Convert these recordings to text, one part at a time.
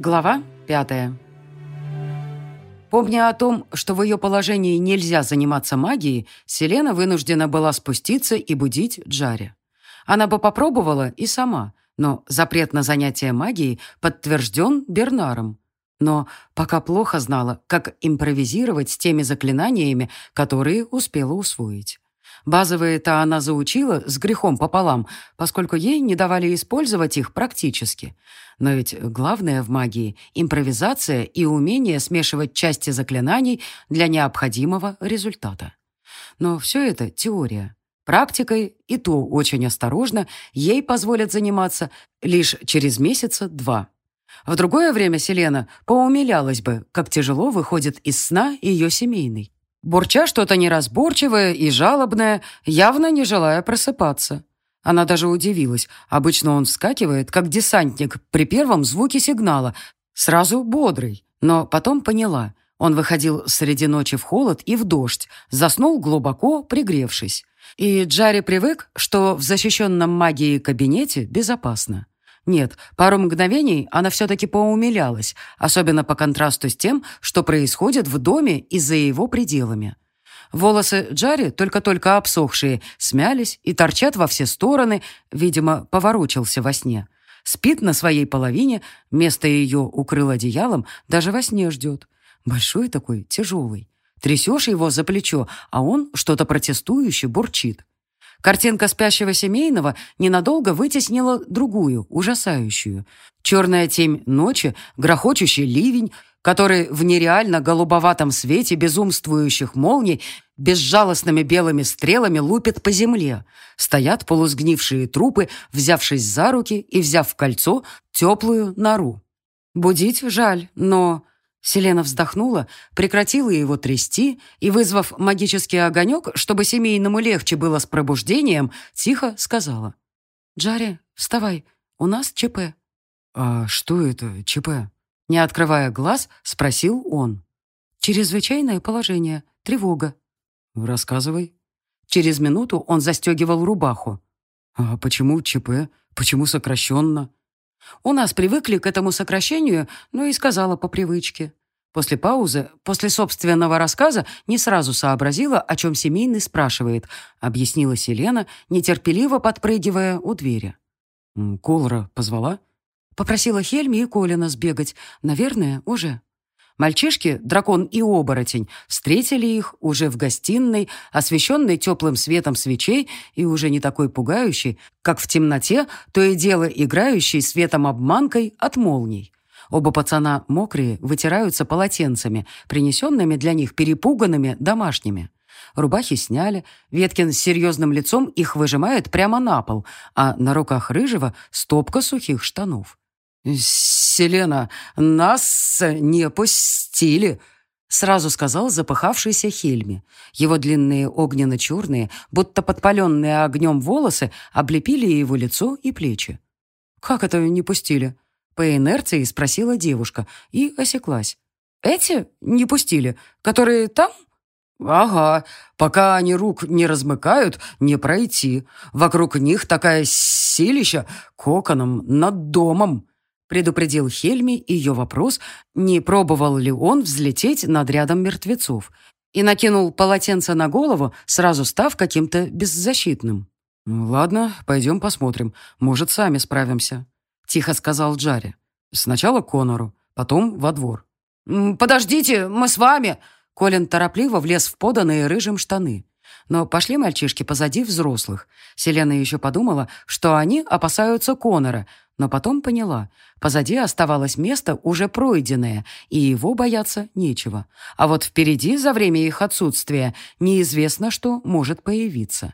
Глава пятая. Помня о том, что в ее положении нельзя заниматься магией, Селена вынуждена была спуститься и будить Джаре. Она бы попробовала и сама, но запрет на занятие магией подтвержден Бернаром. Но пока плохо знала, как импровизировать с теми заклинаниями, которые успела усвоить. Базовые-то она заучила с грехом пополам, поскольку ей не давали использовать их практически. Но ведь главное в магии — импровизация и умение смешивать части заклинаний для необходимого результата. Но все это теория. Практикой, и то очень осторожно, ей позволят заниматься лишь через месяца два. В другое время Селена поумилялась бы, как тяжело выходит из сна ее семейный бурча что-то неразборчивое и жалобное, явно не желая просыпаться. Она даже удивилась. Обычно он вскакивает, как десантник, при первом звуке сигнала, сразу бодрый. Но потом поняла. Он выходил среди ночи в холод и в дождь, заснул глубоко, пригревшись. И Джарри привык, что в защищенном магией кабинете безопасно. Нет, пару мгновений она все-таки поумилялась, особенно по контрасту с тем, что происходит в доме и за его пределами. Волосы Джари, только-только обсохшие, смялись и торчат во все стороны, видимо, поворочился во сне. Спит на своей половине, место ее укрыл одеялом, даже во сне ждет. Большой такой, тяжелый. Трясешь его за плечо, а он что-то протестующе бурчит. Картинка спящего семейного ненадолго вытеснила другую, ужасающую. Черная тень ночи, грохочущий ливень, который в нереально голубоватом свете безумствующих молний безжалостными белыми стрелами лупит по земле. Стоят полусгнившие трупы, взявшись за руки и взяв в кольцо теплую нору. Будить жаль, но Селена вздохнула, прекратила его трясти и, вызвав магический огонек, чтобы семейному легче было с пробуждением, тихо сказала. «Джарри, вставай, у нас ЧП». «А что это ЧП?» Не открывая глаз, спросил он. «Чрезвычайное положение, тревога». «Рассказывай». Через минуту он застегивал рубаху. «А почему ЧП? Почему сокращенно?» У нас привыкли к этому сокращению, ну и сказала по привычке. После паузы, после собственного рассказа, не сразу сообразила, о чем семейный спрашивает, объяснила Селена, нетерпеливо подпрыгивая у двери. «Колора позвала?» Попросила Хельми и Колина сбегать. Наверное, уже. Мальчишки, дракон и оборотень, встретили их уже в гостиной, освещенной теплым светом свечей и уже не такой пугающей, как в темноте, то и дело играющей светом обманкой от молний. Оба пацана мокрые, вытираются полотенцами, принесенными для них перепуганными домашними. Рубахи сняли, Веткин с серьезным лицом их выжимает прямо на пол, а на руках Рыжего стопка сухих штанов. «Селена, нас не пустили», — сразу сказал запыхавшийся Хельми. Его длинные огненно-черные, будто подпаленные огнем волосы, облепили его лицо и плечи. «Как это не пустили?» По инерции спросила девушка и осеклась. «Эти не пустили, которые там?» «Ага, пока они рук не размыкают, не пройти. Вокруг них такая силища коконом над домом», предупредил Хельми ее вопрос, не пробовал ли он взлететь над рядом мертвецов, и накинул полотенце на голову, сразу став каким-то беззащитным. «Ладно, пойдем посмотрим. Может, сами справимся», — тихо сказал Джарри. «Сначала Конору, потом во двор». «Подождите, мы с вами!» Колин торопливо влез в поданные рыжим штаны. Но пошли мальчишки позади взрослых. Селена еще подумала, что они опасаются Конора, но потом поняла, позади оставалось место уже пройденное, и его бояться нечего. А вот впереди, за время их отсутствия, неизвестно, что может появиться.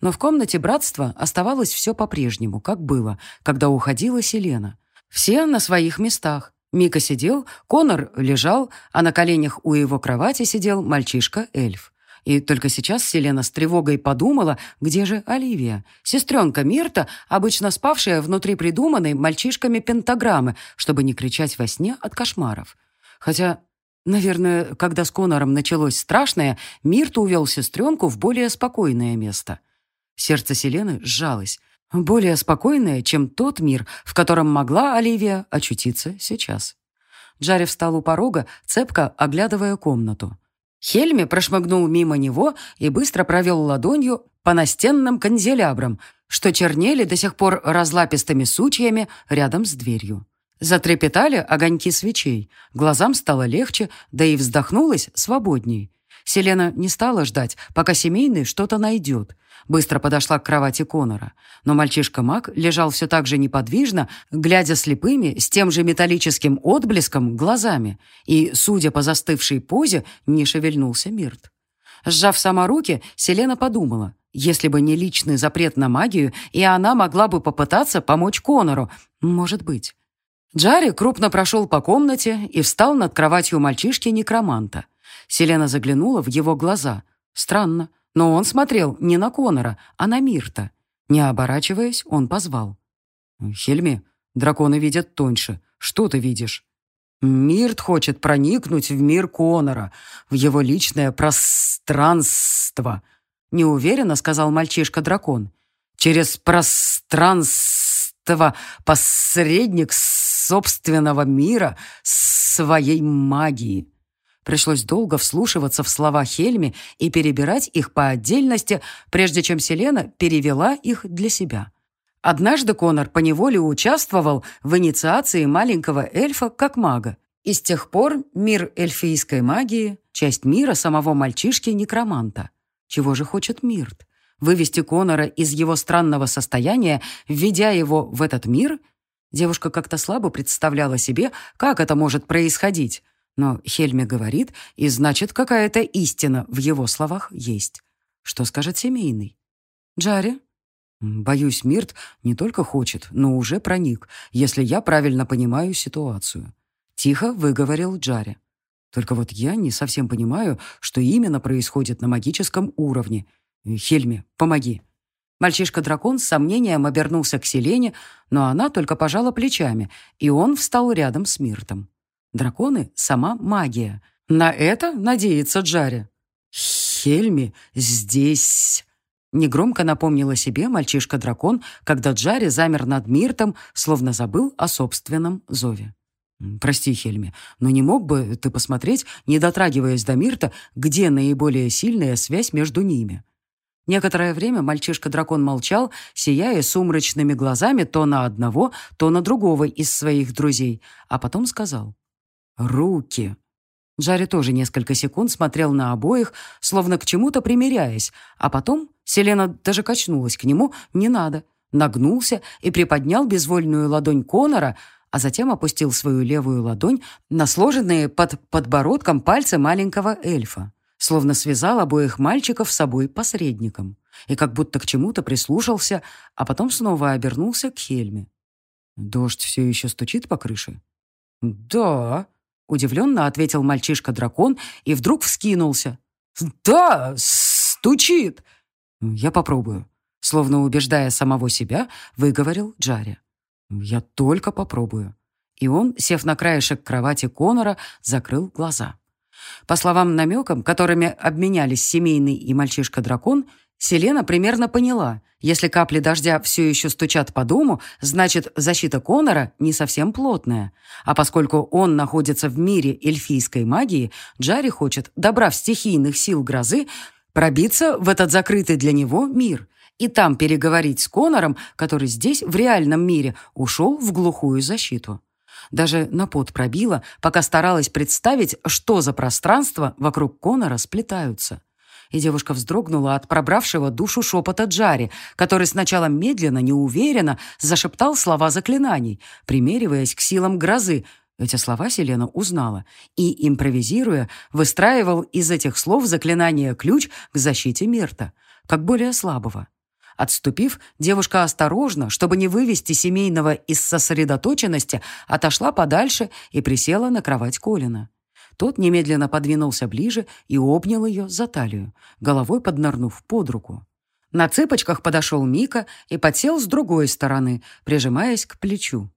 Но в комнате братства оставалось все по-прежнему, как было, когда уходила Селена. Все на своих местах. Мика сидел, Конор лежал, а на коленях у его кровати сидел мальчишка-эльф. И только сейчас Селена с тревогой подумала, где же Оливия, сестренка Мирта, обычно спавшая внутри придуманной мальчишками пентаграммы, чтобы не кричать во сне от кошмаров. Хотя, наверное, когда с Конором началось страшное, Мирт увел сестренку в более спокойное место. Сердце Селены сжалось. Более спокойное, чем тот мир, в котором могла Оливия очутиться сейчас. Джарри встал у порога, цепко оглядывая комнату. Хельми прошмыгнул мимо него и быстро провел ладонью по настенным канделябрам, что чернели до сих пор разлапистыми сучьями рядом с дверью. Затрепетали огоньки свечей, глазам стало легче, да и вздохнулось свободней. Селена не стала ждать, пока семейный что-то найдет. Быстро подошла к кровати Конора. Но мальчишка-маг лежал все так же неподвижно, глядя слепыми, с тем же металлическим отблеском, глазами. И, судя по застывшей позе, не шевельнулся Мирт. Сжав сама руки, Селена подумала, если бы не личный запрет на магию, и она могла бы попытаться помочь Конору. Может быть. Джарри крупно прошел по комнате и встал над кроватью мальчишки-некроманта. Селена заглянула в его глаза. Странно, но он смотрел не на Конора, а на Мирта. Не оборачиваясь, он позвал. «Хельми, драконы видят тоньше. Что ты видишь?» «Мирт хочет проникнуть в мир Конора, в его личное пространство», неуверенно сказал мальчишка-дракон. «Через пространство посредник собственного мира своей магии». Пришлось долго вслушиваться в слова Хельми и перебирать их по отдельности, прежде чем Селена перевела их для себя. Однажды Конор поневоле участвовал в инициации маленького эльфа как мага. И с тех пор мир эльфийской магии — часть мира самого мальчишки-некроманта. Чего же хочет Мирт? Вывести Конора из его странного состояния, введя его в этот мир? Девушка как-то слабо представляла себе, как это может происходить. Но Хельме говорит, и значит, какая-то истина в его словах есть. Что скажет семейный? Джаре? Боюсь, Мирт не только хочет, но уже проник, если я правильно понимаю ситуацию. Тихо выговорил Джаре. Только вот я не совсем понимаю, что именно происходит на магическом уровне. Хельме, помоги. Мальчишка-дракон с сомнением обернулся к Селене, но она только пожала плечами, и он встал рядом с Миртом. Драконы — сама магия. На это надеется Джаре. «Хельми здесь...» Негромко напомнила себе мальчишка-дракон, когда Джаре замер над Миртом, словно забыл о собственном зове. «Прости, Хельми, но не мог бы ты посмотреть, не дотрагиваясь до Мирта, где наиболее сильная связь между ними?» Некоторое время мальчишка-дракон молчал, сияя сумрачными глазами то на одного, то на другого из своих друзей, а потом сказал. Руки. Джарри тоже несколько секунд смотрел на обоих, словно к чему-то примиряясь, а потом Селена даже качнулась к нему «не надо», нагнулся и приподнял безвольную ладонь Конора, а затем опустил свою левую ладонь на сложенные под подбородком пальцы маленького эльфа, словно связал обоих мальчиков с собой посредником, и как будто к чему-то прислушался, а потом снова обернулся к Хельме. «Дождь все еще стучит по крыше?» «Да», Удивленно ответил мальчишка-дракон и вдруг вскинулся. «Да, стучит!» «Я попробую», словно убеждая самого себя, выговорил Джарри. «Я только попробую». И он, сев на краешек кровати Конора, закрыл глаза. По словам намекам, которыми обменялись семейный и мальчишка-дракон, Селена примерно поняла, если капли дождя все еще стучат по дому, значит, защита Конора не совсем плотная. А поскольку он находится в мире эльфийской магии, Джарри хочет, добрав стихийных сил грозы, пробиться в этот закрытый для него мир и там переговорить с Конором, который здесь, в реальном мире, ушел в глухую защиту. Даже на пот пробила, пока старалась представить, что за пространство вокруг Конора сплетаются и девушка вздрогнула от пробравшего душу шепота Джари, который сначала медленно, неуверенно зашептал слова заклинаний, примериваясь к силам грозы. Эти слова Селена узнала и, импровизируя, выстраивал из этих слов заклинания ключ к защите Мерта, как более слабого. Отступив, девушка осторожно, чтобы не вывести семейного из сосредоточенности, отошла подальше и присела на кровать Колина. Тот немедленно подвинулся ближе и обнял ее за талию, головой поднырнув под руку. На цыпочках подошел Мика и подсел с другой стороны, прижимаясь к плечу.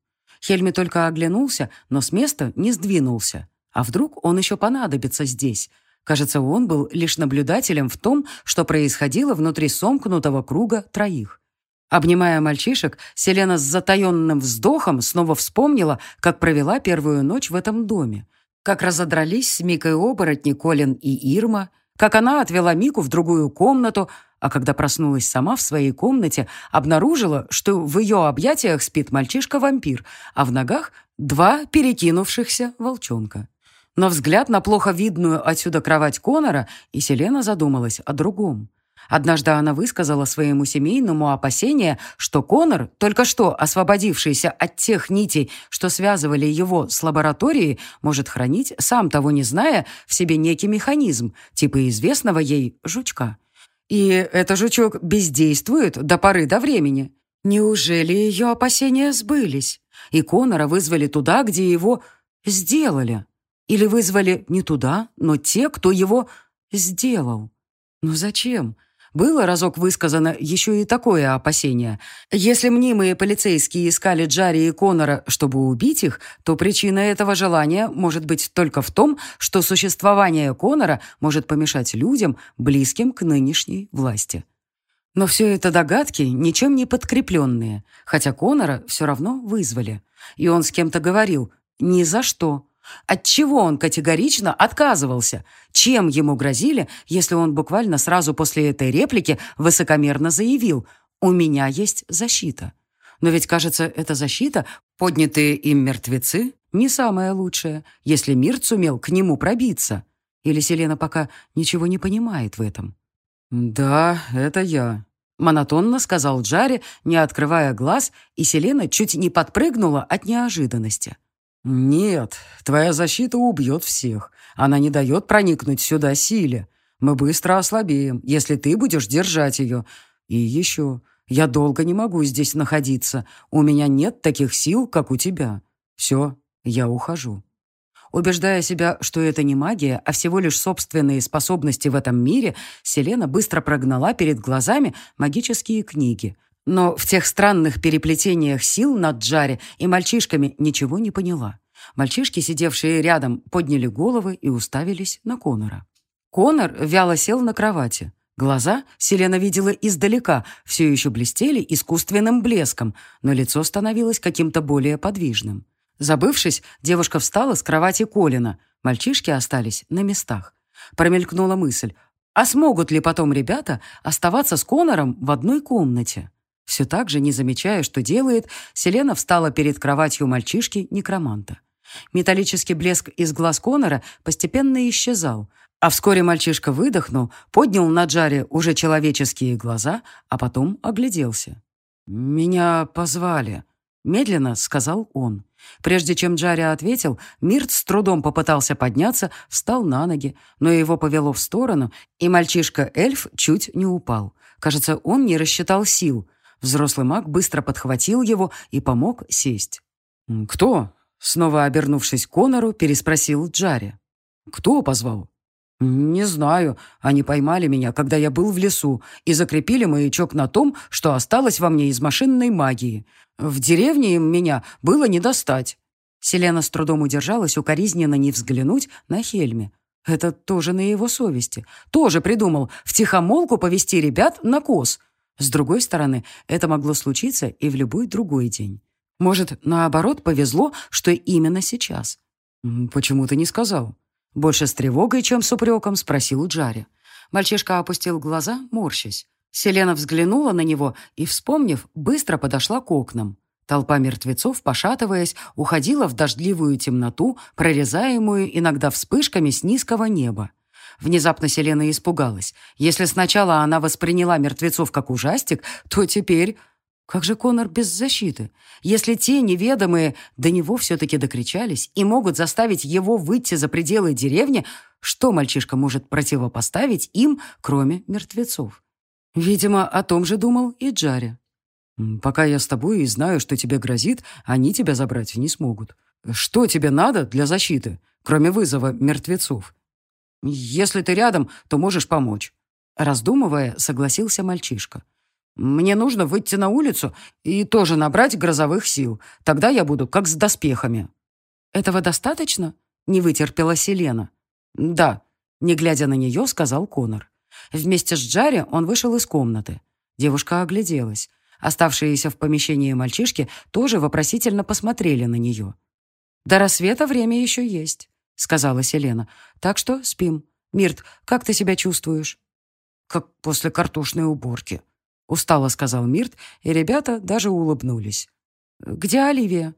Хельми только оглянулся, но с места не сдвинулся. А вдруг он еще понадобится здесь? Кажется, он был лишь наблюдателем в том, что происходило внутри сомкнутого круга троих. Обнимая мальчишек, Селена с затаенным вздохом снова вспомнила, как провела первую ночь в этом доме, как разодрались с Микой оборотни Колин и Ирма, как она отвела Мику в другую комнату, а когда проснулась сама в своей комнате, обнаружила, что в ее объятиях спит мальчишка-вампир, а в ногах два перекинувшихся волчонка. Но взгляд на плохо видную отсюда кровать Конора, и Селена задумалась о другом. Однажды она высказала своему семейному опасение, что Конор, только что освободившийся от тех нитей, что связывали его с лабораторией, может хранить, сам того не зная, в себе некий механизм, типа известного ей жучка. И этот жучок бездействует до поры до времени. Неужели ее опасения сбылись? И Конора вызвали туда, где его сделали? Или вызвали не туда, но те, кто его сделал? Ну зачем? Было разок высказано еще и такое опасение. Если мнимые полицейские искали Джарри и Конора, чтобы убить их, то причина этого желания может быть только в том, что существование Конора может помешать людям, близким к нынешней власти. Но все это догадки, ничем не подкрепленные, хотя Конора все равно вызвали. И он с кем-то говорил «ни за что». От чего он категорично отказывался? Чем ему грозили, если он буквально сразу после этой реплики высокомерно заявил «У меня есть защита». Но ведь, кажется, эта защита, поднятые им мертвецы, не самая лучшая, если мир сумел к нему пробиться. Или Селена пока ничего не понимает в этом? «Да, это я», — монотонно сказал Джаре, не открывая глаз, и Селена чуть не подпрыгнула от неожиданности. «Нет, твоя защита убьет всех. Она не дает проникнуть сюда силе. Мы быстро ослабеем, если ты будешь держать ее. И еще, я долго не могу здесь находиться. У меня нет таких сил, как у тебя. Все, я ухожу». Убеждая себя, что это не магия, а всего лишь собственные способности в этом мире, Селена быстро прогнала перед глазами магические книги, но в тех странных переплетениях сил над Джаре и мальчишками ничего не поняла. Мальчишки, сидевшие рядом, подняли головы и уставились на Конора. Конор вяло сел на кровати. Глаза Селена видела издалека, все еще блестели искусственным блеском, но лицо становилось каким-то более подвижным. Забывшись, девушка встала с кровати Колина. Мальчишки остались на местах. Промелькнула мысль, а смогут ли потом ребята оставаться с Конором в одной комнате? Все так же, не замечая, что делает, Селена встала перед кроватью мальчишки-некроманта. Металлический блеск из глаз Конора постепенно исчезал, а вскоре мальчишка выдохнул, поднял на Джаре уже человеческие глаза, а потом огляделся. «Меня позвали», — медленно сказал он. Прежде чем Джари ответил, Мирт с трудом попытался подняться, встал на ноги, но его повело в сторону, и мальчишка-эльф чуть не упал. Кажется, он не рассчитал сил. Взрослый маг быстро подхватил его и помог сесть. «Кто?» Снова обернувшись к Конору, переспросил Джари. «Кто позвал?» «Не знаю. Они поймали меня, когда я был в лесу, и закрепили маячок на том, что осталось во мне из машинной магии. В деревне им меня было не достать». Селена с трудом удержалась укоризненно не взглянуть на Хельме. Это тоже на его совести. Тоже придумал втихомолку повести ребят на коз. С другой стороны, это могло случиться и в любой другой день. Может, наоборот, повезло, что именно сейчас. «Почему ты не сказал?» Больше с тревогой, чем с упреком, спросил Джари. Мальчишка опустил глаза, морщась. Селена взглянула на него и, вспомнив, быстро подошла к окнам. Толпа мертвецов, пошатываясь, уходила в дождливую темноту, прорезаемую иногда вспышками с низкого неба. Внезапно Селена испугалась. Если сначала она восприняла мертвецов как ужастик, то теперь... Как же Конор без защиты? Если те неведомые до него все-таки докричались и могут заставить его выйти за пределы деревни, что мальчишка может противопоставить им, кроме мертвецов? Видимо, о том же думал и Джари. «Пока я с тобой и знаю, что тебе грозит, они тебя забрать не смогут. Что тебе надо для защиты, кроме вызова мертвецов? Если ты рядом, то можешь помочь». Раздумывая, согласился мальчишка. Мне нужно выйти на улицу и тоже набрать грозовых сил. Тогда я буду как с доспехами». «Этого достаточно?» — не вытерпела Селена. «Да», — не глядя на нее, сказал Конор. Вместе с Джарри он вышел из комнаты. Девушка огляделась. Оставшиеся в помещении мальчишки тоже вопросительно посмотрели на нее. «До рассвета время еще есть», — сказала Селена. «Так что спим. Мирт, как ты себя чувствуешь?» «Как после картошной уборки», — устало сказал Мирт, и ребята даже улыбнулись. «Где Оливия?»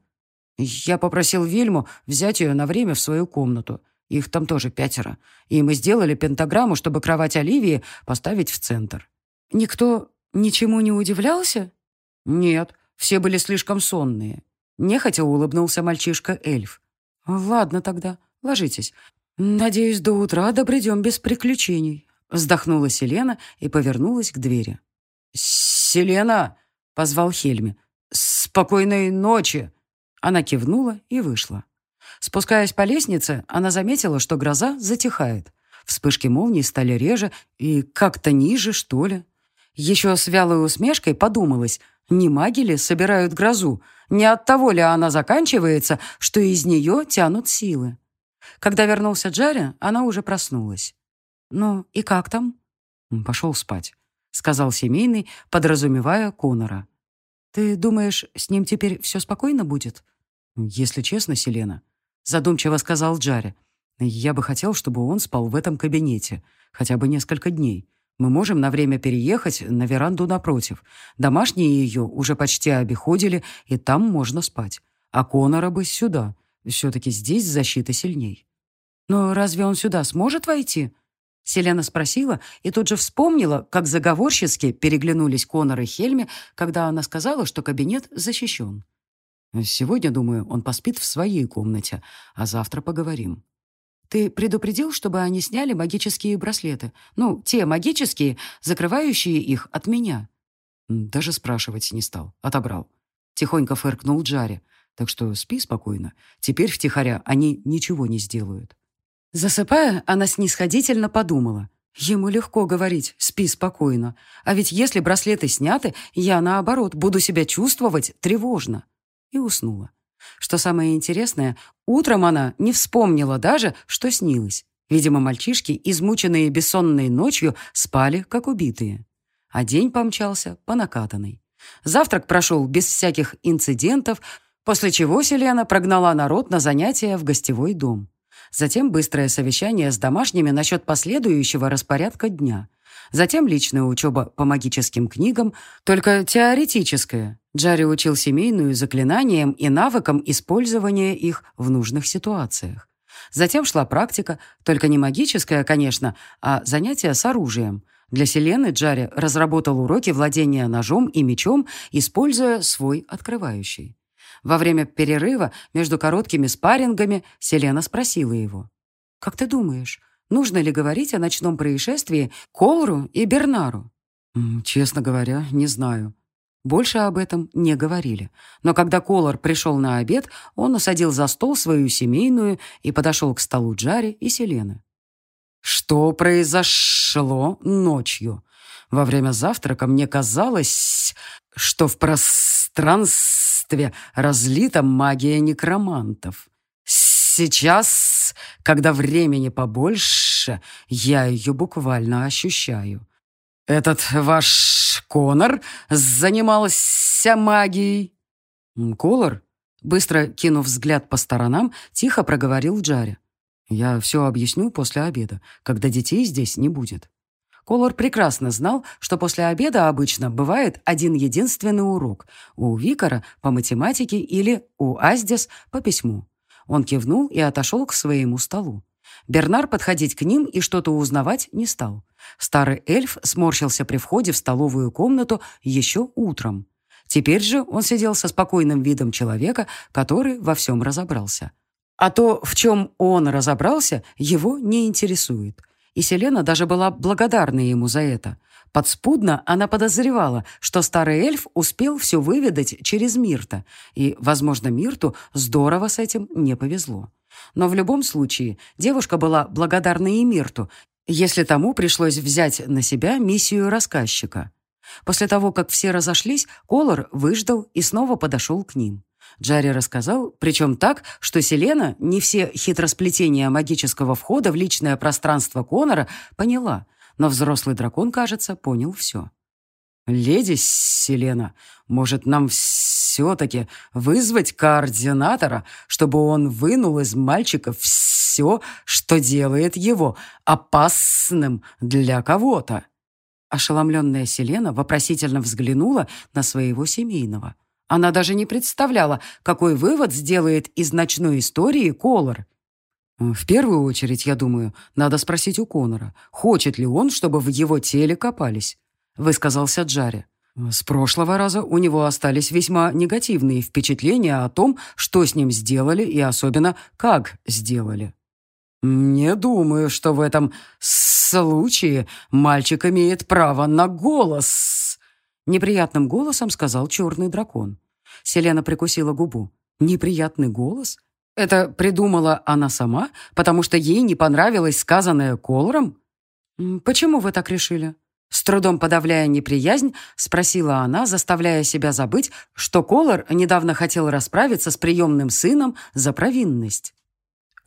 «Я попросил Вильму взять ее на время в свою комнату. Их там тоже пятеро. И мы сделали пентаграмму, чтобы кровать Оливии поставить в центр». «Никто ничему не удивлялся?» «Нет, все были слишком сонные». Нехотя улыбнулся мальчишка-эльф. «Ладно тогда, ложитесь. Надеюсь, до утра добредем без приключений». Вздохнула Селена и повернулась к двери. «Селена!» — позвал Хельми. «Спокойной ночи!» Она кивнула и вышла. Спускаясь по лестнице, она заметила, что гроза затихает. Вспышки молний стали реже и как-то ниже, что ли. Еще с вялой усмешкой подумалось, не маги ли собирают грозу, не от того ли она заканчивается, что из нее тянут силы. Когда вернулся Джарри, она уже проснулась. «Ну, и как там?» «Пошел спать», — сказал семейный, подразумевая Конора. «Ты думаешь, с ним теперь все спокойно будет?» «Если честно, Селена», — задумчиво сказал Джарри, «я бы хотел, чтобы он спал в этом кабинете хотя бы несколько дней. Мы можем на время переехать на веранду напротив. Домашние ее уже почти обиходили, и там можно спать. А Конора бы сюда. Все-таки здесь защита сильней». «Но разве он сюда сможет войти?» Селена спросила и тут же вспомнила, как заговорчески переглянулись Конор и Хельми, когда она сказала, что кабинет защищен. «Сегодня, думаю, он поспит в своей комнате, а завтра поговорим». «Ты предупредил, чтобы они сняли магические браслеты? Ну, те магические, закрывающие их от меня?» Даже спрашивать не стал. Отобрал. Тихонько фыркнул Джаре. Так что спи спокойно. Теперь втихаря они ничего не сделают. Засыпая, она снисходительно подумала. Ему легко говорить «спи спокойно». А ведь если браслеты сняты, я, наоборот, буду себя чувствовать тревожно. И уснула. Что самое интересное, утром она не вспомнила даже, что снилось. Видимо, мальчишки, измученные бессонной ночью, спали, как убитые. А день помчался по накатанной. Завтрак прошел без всяких инцидентов, после чего Селена прогнала народ на занятия в гостевой дом. Затем быстрое совещание с домашними насчет последующего распорядка дня. Затем личная учеба по магическим книгам, только теоретическая. Джарри учил семейную заклинаниям и навыкам использования их в нужных ситуациях. Затем шла практика, только не магическая, конечно, а занятия с оружием. Для Селены Джарри разработал уроки владения ножом и мечом, используя свой открывающий. Во время перерыва между короткими спаррингами Селена спросила его. «Как ты думаешь, нужно ли говорить о ночном происшествии Колру и Бернару?» «Честно говоря, не знаю». Больше об этом не говорили. Но когда Колор пришел на обед, он усадил за стол свою семейную и подошел к столу Джари и Селены. «Что произошло ночью? Во время завтрака мне казалось, что в пространстве разлита магия некромантов. Сейчас, когда времени побольше, я ее буквально ощущаю. Этот ваш Конор занимался магией?» «Колор?» Быстро кинув взгляд по сторонам, тихо проговорил Джари. «Я все объясню после обеда, когда детей здесь не будет». Колор прекрасно знал, что после обеда обычно бывает один единственный урок у Викара по математике или у Аздес по письму. Он кивнул и отошел к своему столу. Бернар подходить к ним и что-то узнавать не стал. Старый эльф сморщился при входе в столовую комнату еще утром. Теперь же он сидел со спокойным видом человека, который во всем разобрался. А то, в чем он разобрался, его не интересует и Селена даже была благодарна ему за это. Подспудно она подозревала, что старый эльф успел все выведать через Мирта, и, возможно, Мирту здорово с этим не повезло. Но в любом случае девушка была благодарна и Мирту, если тому пришлось взять на себя миссию рассказчика. После того, как все разошлись, Колор выждал и снова подошел к ним. Джарри рассказал, причем так, что Селена не все хитросплетения магического входа в личное пространство Конора поняла, но взрослый дракон, кажется, понял все. «Леди Селена, может, нам все-таки вызвать координатора, чтобы он вынул из мальчика все, что делает его опасным для кого-то?» Ошеломленная Селена вопросительно взглянула на своего семейного. Она даже не представляла, какой вывод сделает из ночной истории Колор. «В первую очередь, я думаю, надо спросить у Конора, хочет ли он, чтобы в его теле копались высказался Джарри. С прошлого раза у него остались весьма негативные впечатления о том, что с ним сделали и особенно как сделали. «Не думаю, что в этом случае мальчик имеет право на голос», — неприятным голосом сказал черный дракон. Селена прикусила губу. «Неприятный голос? Это придумала она сама, потому что ей не понравилось сказанное Колором? Почему вы так решили?» С трудом подавляя неприязнь, спросила она, заставляя себя забыть, что Колор недавно хотел расправиться с приемным сыном за провинность.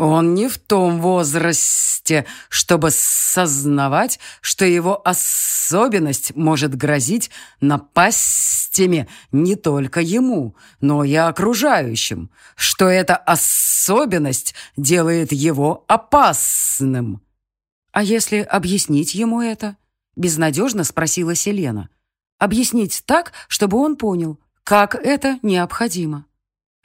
Он не в том возрасте, чтобы сознавать, что его особенность может грозить напастями не только ему, но и окружающим, что эта особенность делает его опасным. А если объяснить ему это? Безнадежно спросила Селена. Объяснить так, чтобы он понял, как это необходимо.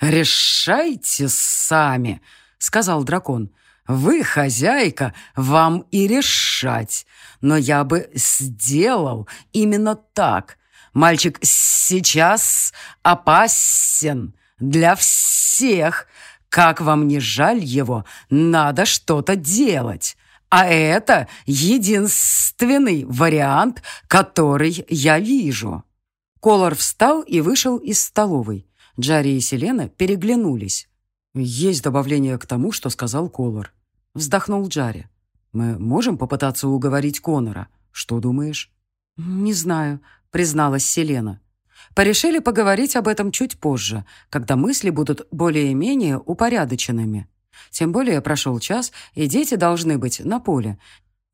«Решайте сами», — сказал дракон. «Вы хозяйка, вам и решать. Но я бы сделал именно так. Мальчик сейчас опасен для всех. Как вам не жаль его, надо что-то делать. А это единственный вариант, который я вижу». Колор встал и вышел из столовой. Джарри и Селена переглянулись. «Есть добавление к тому, что сказал Колор», — вздохнул Джарри. «Мы можем попытаться уговорить Конора. Что думаешь?» «Не знаю», — призналась Селена. Порешили поговорить об этом чуть позже, когда мысли будут более-менее упорядоченными. Тем более прошел час, и дети должны быть на поле.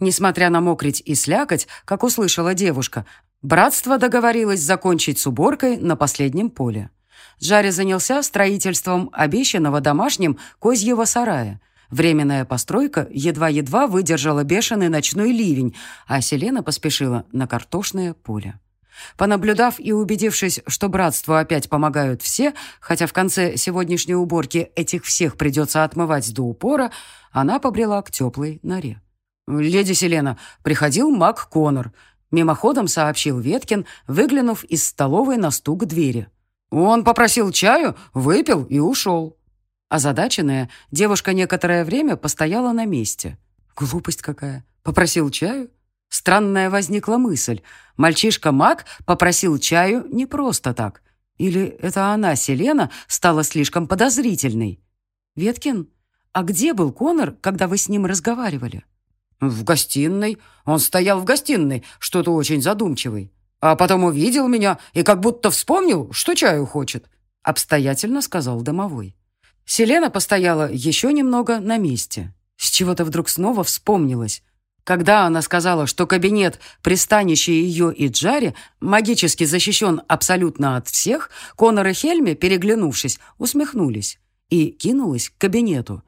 Несмотря на мокрить и слякоть, как услышала девушка, братство договорилось закончить с уборкой на последнем поле. Джарри занялся строительством обещанного домашним козьего сарая. Временная постройка едва-едва выдержала бешеный ночной ливень, а Селена поспешила на картошное поле. Понаблюдав и убедившись, что братству опять помогают все, хотя в конце сегодняшней уборки этих всех придется отмывать до упора, она побрела к теплой норе. «Леди Селена, приходил маг Конор», — мимоходом сообщил Веткин, выглянув из столовой на стук двери. «Он попросил чаю, выпил и ушел». Озадаченная, девушка некоторое время постояла на месте. «Глупость какая! Попросил чаю? Странная возникла мысль. Мальчишка-маг попросил чаю не просто так. Или это она, Селена, стала слишком подозрительной? «Веткин, а где был Конор, когда вы с ним разговаривали?» «В гостиной. Он стоял в гостиной, что-то очень задумчивый. А потом увидел меня и как будто вспомнил, что чаю хочет», — обстоятельно сказал домовой. Селена постояла еще немного на месте. С чего-то вдруг снова вспомнилось. Когда она сказала, что кабинет, пристанище ее и Джари, магически защищен абсолютно от всех, Конор и Хельми, переглянувшись, усмехнулись и кинулась к кабинету.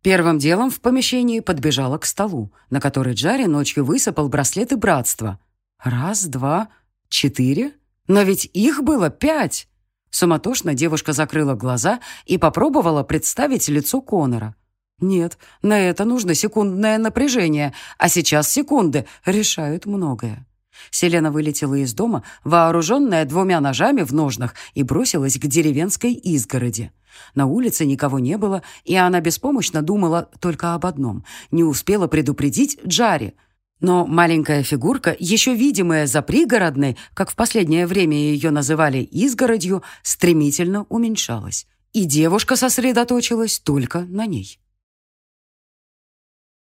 Первым делом в помещении подбежала к столу, на который Джари ночью высыпал браслеты братства. Раз, два, четыре. Но ведь их было пять. Суматошно девушка закрыла глаза и попробовала представить лицо Конора. Нет, на это нужно секундное напряжение, а сейчас секунды решают многое. Селена вылетела из дома, вооруженная двумя ножами в ножнах, и бросилась к деревенской изгороди. На улице никого не было, и она беспомощно думала только об одном. Не успела предупредить Джари. Но маленькая фигурка, еще видимая за пригородной, как в последнее время ее называли изгородью, стремительно уменьшалась. И девушка сосредоточилась только на ней.